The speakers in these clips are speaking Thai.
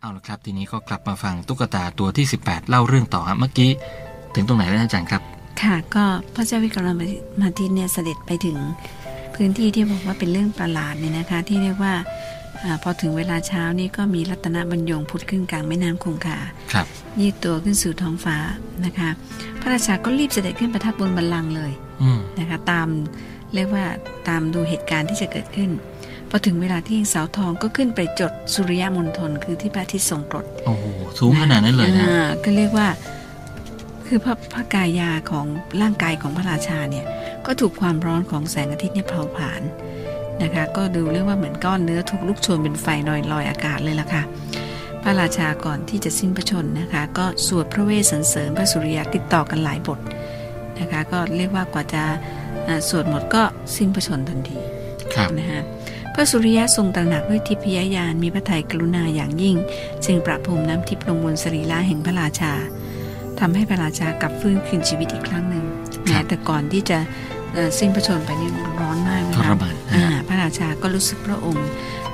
เอาละครับทีนี้ก็กลับมาฟังตุ๊กตาตัวที่ 18 เล่าเรื่องต่อฮะเมื่อกี้ ถึงตรงไหนแล้วอาจารย์ครับ ค่ะ ก็พระเจ้าวิกรมาทิตเนี่ยเสด็จไปถึงพื้นที่ที่บอกว่าเป็นเรื่องประหลาดเนี่ยนะคะ ที่เรียกว่าอาพอถึงเวลาเช้านี่ก็มีรัตนบรรยงพุทธขึ้นกลางแม่น้ำคงคาครับยืดตัวขึ้นสู่ท้องฟ้านะคะ พระราชาก็รีบเสด็จขึ้นประทับบนบัลลังก์เลยอืมนะคะ ตามเรียกว่าตามดูเหตุการณ์ที่จะเกิดขึ้น พอถึงเวลาที่เสาทองก็ขึ้นไปจดสุริยมณฑลคือที่พระอาทิตย์ทรงกรดโอ้โหสูงขนาดนั้นเลยนะอ่าก็เรียกว่า คือพระพระกายาของร่างกายของพระราชาเนี่ย ก็ถูกความร้อนของแสงอาทิตย์เนี่ยเผาผลาญนะคะ ก็ดูเรียกว่าเหมือนก้อนเนื้อถูกลุกโชนเป็นไฟลอยลอยอากาศเลยล่ะค่ะ พระราชาก่อนที่จะสิ้นพระชนม์นะคะ ก็สวดพระเวสสันเสริญพระสุริยะติดต่อกันหลายบทนะคะ ก็เรียกว่ากว่าจะอ่าสวดหมดก็สิ้นพระชนม์ทันทีครับนะฮะพ ระสุริยะทรงตระหนักด้วยทิพยญาณมีพระทัยกรุณาอย่างยิ่ง จึงประพรมน้ำทิพย์ลงบนสรีระแห่งพระราชาทำให้พระราชากลับฟื้นคืนชีวิตอีกครั้งหนึ่งครันะบแต่ก่อนที่จะเอ่อสิ้นพระชนม์ไปนี่ร้อนมากนะทรคะมานอ่านะพระราชาก็รู้สึกพระองค์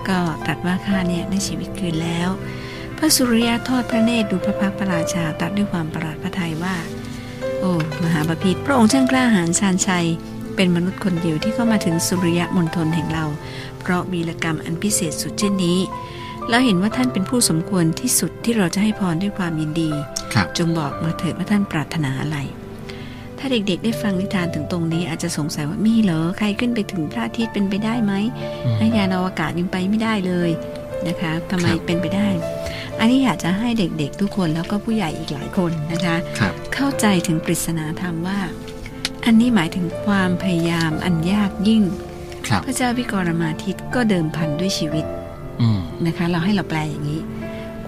ก็ตรัสว่าข้าเนี่ยได้ชีวิตคืนแล้ว พระสุริยะทอดพระเนตรดูพระพักตร์พระราชาตรัสด้วยความประหลาดพระทัยว่า โอ้มหาบพิตรพระองค์ช่างกล้าหาญชาญชัย เป็นมนุษย์คนเดียวที่เข้ามาถึงสุริยะมณฑลแห่งเรา เพราะวีรกรรมอันพิเศษสุดเช่นนี้ แล้วเห็นว่าท่านเป็นผู้สมควรที่สุดที่เราจะให้พรด้วยความยินดีครับจงบอกมาเถิดว่าท่านปรารถนาอะไร ถ้าเด็กๆ ได้ฟังนิทานถึงตรงนี้ อาจจะสงสัยว่ามีเหรอใครขึ้นไปถึงพระอาทิตย์เป็นไปได้ไหมอืมให้ยานอวกาศยังไปไม่ได้เลยนะคะทำไมครับเป็นไปได้ อันนี้อยากจะให้เด็กๆ ทุกคนแล้วก็ผู้ใหญ่อีกหลายคนนะคะครับเข้าใจถึงปริศนาธรรมว่า อันนี้หมายถึงความพยายามอันยากยิ่งครับพระเจ้าวิกรมาทิตย์ก็เดิมพันด้วยชีวิตอืมนะคะ เราให้เราแปลอย่างนี้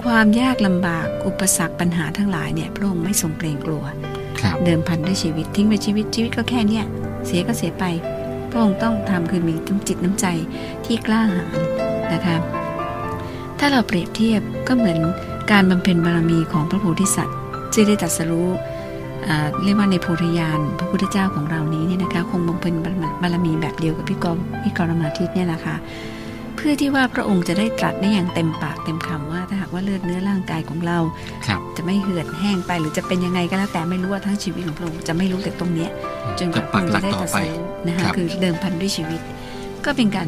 ความยากลำบากอุปสรรคปัญหาทั้งหลายเนี่ยพระองค์ไม่ทรงเกรงกลัวครับเดิมพันด้วยชีวิตทิ้งไปชีวิตชีวิตก็แค่เนี้ยเสียก็เสียไป พระองค์ต้องทำคือมีน้ำจิตน้ำใจที่กล้าหาญนะคะถ้าเราเปรียบเทียบก็เหมือนการบำเพ็ญบารมีของพระโพธิสัตว์ที่ได้ตรัสรู้อ่า เรียกว่าในโพธิญาณพระพุทธเจ้าของเรานี้เนี่ยนะคะคงบำเพ็ญบารมีแบบเดียวกับพี่กรพี่กรมาทิตย์เนี่ยแหละค่ะเพื่อที่ว่าพระองค์จะได้ตรัสได้อย่างเต็มปากเต็มคำว่า ถ้าหากว่าเลือดเนื้อร่างกายของเราครับจะไม่เหือดแห้งไปหรือจะเป็นยังไงก็แล้วแต่ไม่รู้ว่าทั้งชีวิตของพระองค์จะไม่รู้แต่ตรงเนี้ยจนกจะว่าพระองค์ปักหลัจะกได้ต่อตรัสไปรู้นะคะครับคือเดิมพันด้วยชีวิต ก็เป็นการ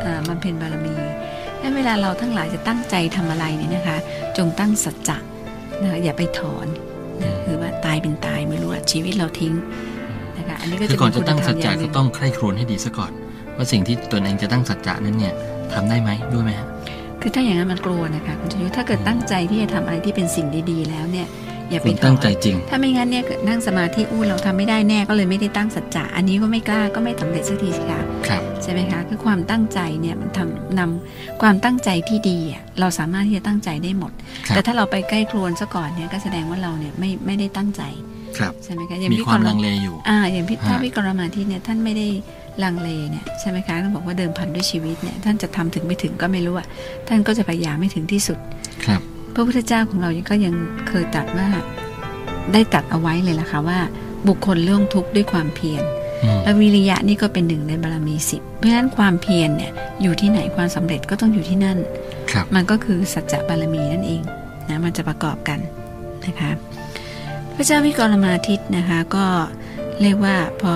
เอ่อบำเพ็ญบารมีและเวลาเราทั้งหลายจะตั้งใจทำอะไรเนี่ยนะคะ จงตั้งสัจจะนะคะอย่าไปถอนนะ คือว่าตายเป็นตายไม่รู้ว่าชีวิตเราทิ้งนะคะอันนี้ก็คืจะอก่อนเป็จะนคุตั้งณธรสัรจมอจะย่างหก็นึ่งต้องใคร่ครวญให้ดีซะก่อน ว่าสิ่งที่ตนเองจะตั้งสัจจะนั้นเนี่ยทำได้ไหมด้วยไหมฮะคือถ้าอย่างนั้นมันกลัวนะคะคุณชยุทธถ้าเกิดตั้งใจที่จะทำอะไรที่เป็นสิ่งดีๆ แล้วเนี่ย อย่าไปคุณถอตั้งนใจจริง ถ้าไม่งั้นเนี่ยเกิดนั่งสมาธิอู้เราทำไม่ได้แน่ก็เลยไม่ได้ตั้งสัจจะอันนี้ก็ไม่กล้าก็ไม่สำเร็จสักทีสิคะครับใช่ไหมคะคือความตั้งใจเนี่ยมันทำนำความตั้งใจที่ดีอะเราสามารถที่จะตั้งใจได้หมดครับแต่ถ้าเราไปใกล้ครวนซะก่อนเนี่ยก็แสดงว่าเราเนี่ยไม่ไม่ได้ตั้งใจครับใช่ไหมคะอย่างมีพี่ความกรลังเลอยู่อ่าอย่างพี่ฮะถ้าพี่กรมาที่เนี่ยท่านไม่ได้ลังเลเนี่ยใช่ไหมคะท่านบอกว่าเดิมพันด้วยชีวิตเนี่ยท่านจะทำถึงไม่ถึงก็ไม่รู้อะท่านก็จะพยายามไม่ถึงที่สุดครับ พระพุทธเจ้าของเราก็ยังเคยตรัสว่าได้ตรัสเอาไว้เลยล่ะค่ะว่า บุคคลเรื่องทุกข์ด้วยความเพียรอืมและวิริยะนี่ก็เป็นหนึ่งในบารมีสิบเพราะฉะนั้นความเพียรเนี่ยอยู่ที่ไหนความสำเร็จก็ต้องอยู่ที่นั่นครับมันก็คือสัจจะบารมีนั่นเองนะมันจะประกอบกันนะคะ พระเจ้าวิกรมาทิตย์นะคะก็เรียกว่าพอ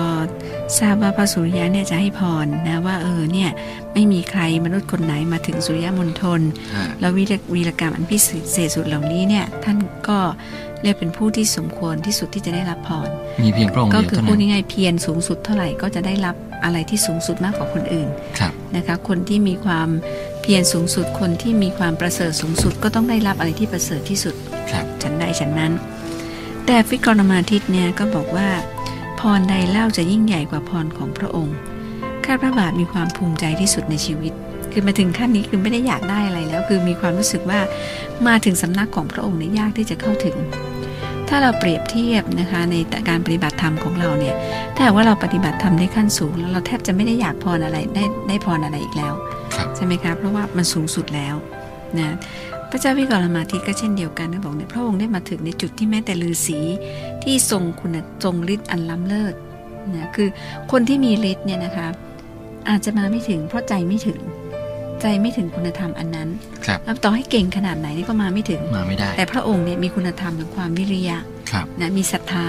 ทราบว่าพระสุริยะเนี่ยจะให้พรนะว่าเออเนี่ยไม่มีใครมนุษย์คนไหนมาถึงสุริยมณฑลฮะแล้ววีรวีรกรรมอันพิเศษสุดเหล่านี้เนี่ยท่านก็เรียกเป็นผู้ที่สมควรที่สุดที่จะได้รับพรมีเพียงพระองค์ก็เดียวคือเท่าพูนั้ดนง่ายๆเพียรสูงสุดเท่าไหร่ก็จะได้รับอะไรที่สูงสุดมากกว่าคนอื่นครับนะคะคนที่มีความเพียรสูงสุดคนที่มีความประเสริฐสูงสุดก็ต้องได้รับอะไรที่ประเสริฐที่สุดครับฉันใดฉันนั้น แต่ฟิกรมาทิตเนี่ยก็บอกว่า พรใดเล่าจะยิ่งใหญ่กว่าพรของพระองค์ ข้าพระบาทมีความภูมิใจที่สุดในชีวิต คือมาถึงขั้นนี้คือไม่ได้อยากได้อะไรแล้ว คือมีความรู้สึกว่ามาถึงสำนักของพระองค์เนี่ยยากที่จะเข้าถึง ถ้าเราเปรียบเทียบนะคะในการปฏิบัติธรรมของเราเนี่ย ถ้าหากว่าเราปฏิบัติธรรมได้ขั้นสูงแล้วเราแทบจะไม่ได้อยากพรอะไรได้ได้พรอะไรอีกแล้วครับใช่ไหมคะเพราะว่ามันสูงสุดแล้วนะ พระเจ้าวิกรมาทิตย์ก็เช่นเดียวกันนะบอกเนี่ยพระองค์ได้มาถึงในจุดที่แม้แต่ฤาษีที่ทรงคุณทรงฤทธิ์อันล้ำเลิศนะคือคนที่มีฤทธิ์เนี่ยนะคะอาจจะมาไม่ถึงเพราะใจไม่ถึง ใจไม่ถึงคุณธรรมอันนั้นครับแล้วต่อให้เก่งขนาดไหนนี่ก็มาไม่ถึงมาไม่ได้ แต่พระองค์เนี่ยมีคุณธรรมอย่างความวิริยะครับนะมีศรัทธา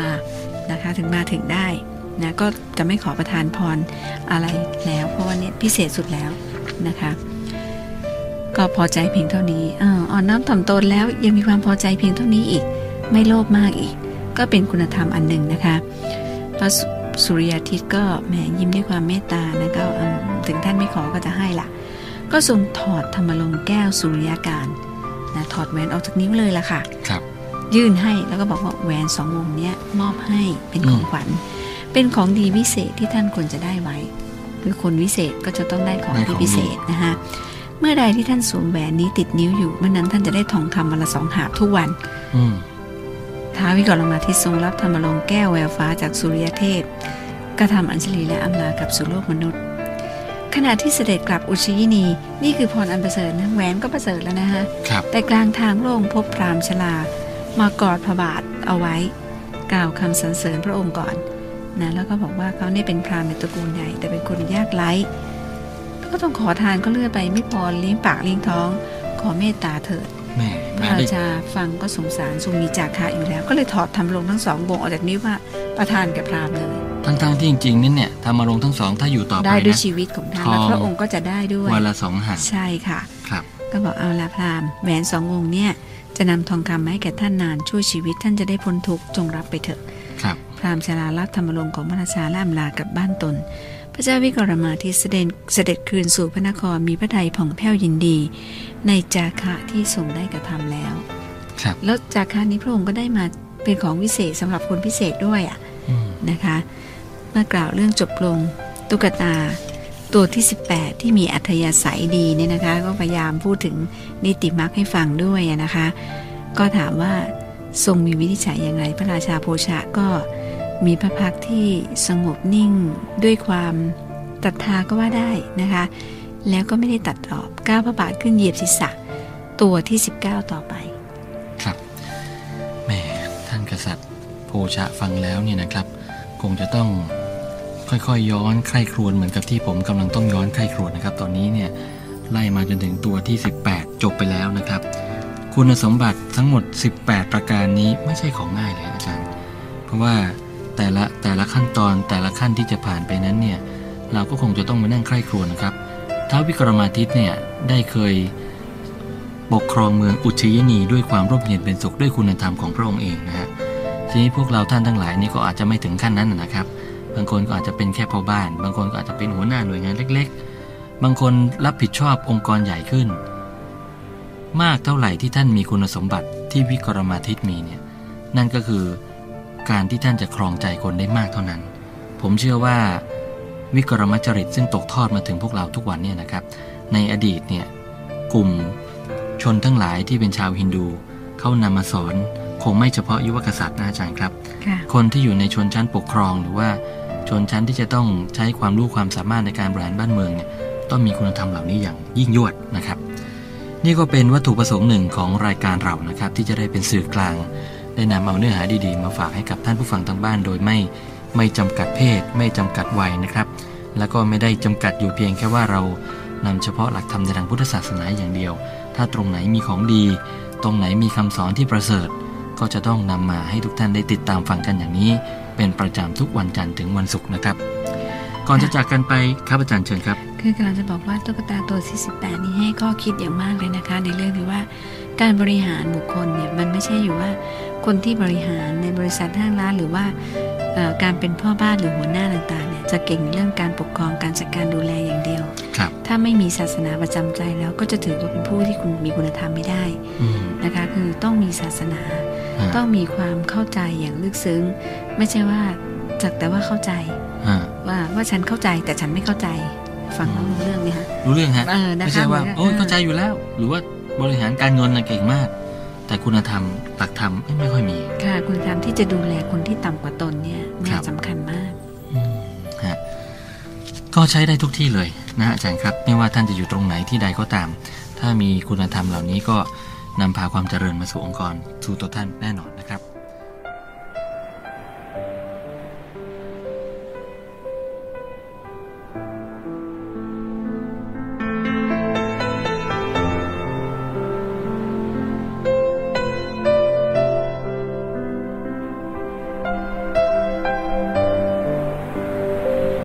นะคะถึงมาถึงได้นะก็จะไม่ขอประทานพรอะไรแล้ว เพราะว่าเนี่ยพิเศษสุดแล้วนะคะ ก็พอใจเพียงเท่านี้อ่าอ่อนน้อมถ่อมตนแล้วยังมีความพอใจเพียงเท่านี้อีก ไม่โลภมากอีก ก็เป็นคุณธรรมอันหนึ่งนะคะพระสุสุริยทิตก็แหมยิ้มด้วยความเมตตานะก็อืมถึงท่านไม่ขอก็จะให้ละก็ทรงถอดธรรมลงค์แก้วสุริยาการนะถอดแหวนออกจากนิ้วเลยล่ะค่ะครับยื่นให้แล้วก็บอกว่าแหวนสองวงเนี้ยมอบให้เป็นของขวัญ เป็นของดีวิเศษที่ท่านควรจะได้ไว้ คือคนวิเศษก็จะต้องได้ของได้ขที่องพิเศษนะคะ เมื่อใดที่ท่านสวมแหวนนี้ติดนิ้วอยู่เมื่อนั้นท่านจะได้ทองคำวันละสองหาบทุกวันอืมท้าววิกรมาทิตทรงรับธรรมลงค์แก้วแววฟ้าจากสุริยเทพกระทำอัญชลีและอำลากับสุโลกมนุษย์ ขณะที่เสด็จกลับอุชยินี นี่คือพรอันประเสริฐนะแหวนก็ประเสริฐแล้วนะคะครับแต่กลางทางพระองค์พบพราหมณ์ชลามากอดพระบาทเอาไว้ กล่าวคำสรรเสริญพระองค์ก่อนนะแล้วก็บอกว่าเขาเนี่ยเป็นพราหมณ์ในตระกูลใหญ่แต่เป็นคนยากไร้ ก็ต้องขอทานก็เลือกไปไม่พอเลี้ยงปากเลี้ยงท้อง ขอเมตตาเถิดแม่พแม่ระราได้ชาฟังก็สงสารทรงมีจาคะอยู่แล้ว ก็เลยถอดทำลงทั้งสองวงออกจากนิ้วว่าประทานแก่พราหมณ์เลยทั้งๆที่จริงๆนี่เนี่ยทำมาลงทั้งสองถ้าอยู่ต่อไปได้ด้วยนะชีวิตของท่านทองแล้วพระองค์ก็จะได้ด้วยวันละสองหักใช่ค่ะครับ ก็บอกเอาละพราหมณ์แหวนสองวงเนี่ยจะนำทองคำมาให้แก่ท่านนานช่วยชีวิตท่านจะได้พ้นทุกข์จงรับไปเถอะ ครับ พราหมณ์ชรารับธรรมลงค์ของพระราชาและอำลากลับบ้านตนพ ระเจ้าวิกรมาทิตเสด็จเสด็จคืนสู่พระนครมีพระทัยผ่องแผ้วยินดี ในจาคะที่ทรงได้กระทำแล้วครับแล้วจาคะนี้พระองค์ก็ได้มาเป็นของวิเศษสำหรับคนพิเศษด้วยอะอืมนะคะ เมื่อกล่าวเรื่องจบลงตุ๊กตาตัวที่ 18 ที่มีอัธยาศัยดีเนี่ยนะคะ ก็พยายามพูดถึงนิติมรรคให้ฟังด้วยอะนะคะ ก็ถามว่าทรงมีวินิจฉัยอย่างไร พระราชาโพชะก็ มีพระพักที่สงบนิ่งด้วยความตรัทธาก็ว่าได้นะคะ แล้วก็ไม่ได้ตัดรอบก้าวพระบาทขึ้นเหยียบศีรษะตัวที่ 19 ต่อไป ครับแหม่ท่านกษัตริย์โพชะฟังแล้วเนี่ยนะครับ คงจะต้องค่อยๆย้อนใคร่ครวญเหมือนกับที่ผมกำลังต้องย้อนใคร่ครวญนะครับ ตอนนี้เนี่ยไล่มาจนถึงตัวที่ 18 จบไปแล้วนะครับ คุณสมบัติทั้งหมด 18 ประการนี้ไม่ใช่ของง่ายเลยอาจารย์ เพราะว่า แต่ละแต่ละขั้นตอนแต่ละขั้นที่จะผ่านไปนั้นเนี่ยเราก็คงจะต้องมานั่งใคร่ครวญนะครับท้าววิกรมาทิตย์เนี่ยได้เคยปกครองเมืองอุชยนีด้วยความร่มเย็นเป็นสุขด้วยคุณธรรมของพระองค์เองนะฮะทีนี้พวกเราท่านทั้งหลายนี่ก็อาจจะไม่ถึงขั้นนั้นนะครับ บางคนก็อาจจะเป็นแค่พ่อบ้าน บางคนก็อาจจะเป็นหัวหน้าหน่วยงานเล็ก ๆ บางคนรับผิดชอบองค์กรใหญ่ขึ้น มากเท่าไหร่ที่ท่านมีคุณสมบัติที่วิกรมาทิตย์มีเนี่ยนั่นก็คือ การที่ท่านจะครองใจคนได้มากเท่านั้น ผมเชื่อว่าวิกรมจริตซึ่งตกทอดมาถึงพวกเราทุกวันเนี่ยนะครับ ในอดีตเนี่ยกลุ่มชนทั้งหลายที่เป็นชาวฮินดูเขานำมาสอนคงไม่เฉพาะยุวกษัตริย์นะอาจารย์ครับค่ะคนที่อยู่ในชนชั้นปกครองหรือว่าชนชั้นที่จะต้องใช้ความรู้ความสามารถในการบริหารบ้านเมืองเนี่ยต้องมีคุณธรรมเหล่านี้อย่างยิ่งยวดนะครับ นี่ก็เป็นวัตถุประสงค์หนึ่งของรายการเรานะครับ ที่จะได้เป็นสื่อกลาง ได้นำเอาเนื้อหาดีๆ มาฝากให้กับท่านผู้ฟังทางบ้านโดยไม่ไม่จำกัดเพศ ไม่จำกัดวัยนะครับ แล้วก็ไม่ได้จำกัดอยู่เพียงแค่ว่าเรานำเฉพาะหลักธรรมในทางพุทธศาสนาอย่างเดียว ถ้าตรงไหนมีของดี ตรงไหนมีคำสอนที่ประเสริฐ ก็จะต้องนำมาให้ทุกท่านได้ติดตามฟังกันอย่างนี้ เป็นประจำทุกวันจันทร์ถึงวันศุกร์นะครับ ก่อนจะจากกันไปครับอาจารย์เชิญครับ คือกำลังจะบอกว่าตุ๊กตาตัวที่18 นี้ให้ข้อคิดอย่างมากเลยนะคะ ในเรื่องที่ว่าการบริหารบุคคลเนี่ยมันไม่ใช่อยู่ว่าคนที่บริหารในบริษัทห้างร้านหรือว่าเอ่อการเป็นพ่อบ้านหรือหัวหน้าต่างๆเนี่ยจะเก่งในเรื่องการปกครองการจัดการดูแลอย่างเดียวครับถ้าไม่มีศาสนาประจำใจแล้วก็จะถือว่าเป็นผู้ที่คุณมีคุณธรรมไม่ได้อืมนะคะคือต้องมีศาสนาฮะต้องมีความเข้าใจอย่างลึกซึ้ง ไม่ใช่ว่าจักแต่ว่าเข้าใจฮะว่าว่าฉันเข้าใจแต่ฉันไม่เข้าใจ ฟังแล้วรู้เรื่องไหมคะรู้เรื่องฮะเออนะคะไม่ใช่ว่าเหมือนกับโอ้ยเออเข้าใจอยู่แล้ว หรือว่าบริหารการเงินน่ะเก่งมาก แต่คุณธรรมหลักธรรมเอ้ยไม่ค่อยมี ค่ะ คุณธรรมที่จะดูแลคนที่ต่ำกว่าตนเนี่ยครัน่าบสำคัญมากอืมฮะก็ใช้ได้ทุกที่เลยนะอาจารย์ครับ ไม่ว่าท่านจะอยู่ตรงไหนที่ใดก็ตาม ถ้ามีคุณธรรมเหล่านี้ก็นำพาความเจริญมาสู่องค์กรสู่ตัวท่านแน่นอนนะครับ